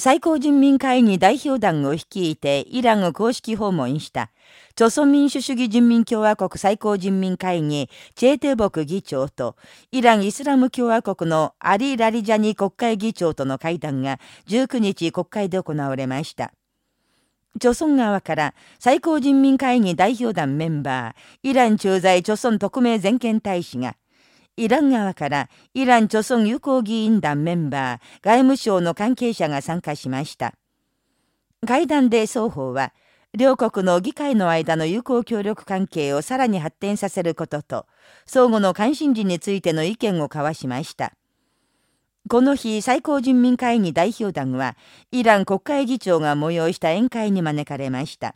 最高人民会議代表団を率いてイランを公式訪問した、朝鮮民主主義人民共和国最高人民会議チェーテボク議長と、イランイスラム共和国のアリ・ラリジャニ国会議長との会談が19日国会で行われました。朝鮮側から最高人民会議代表団メンバー、イラン駐在朝鮮特命全権大使が、イラン側からイラン朝鮮友好議員団メンバー、外務省の関係者が参加しました。会談で双方は、両国の議会の間の友好協力関係をさらに発展させることと、相互の関心事についての意見を交わしました。この日、最高人民会議代表団は、イラン国会議長が催した宴会に招かれました。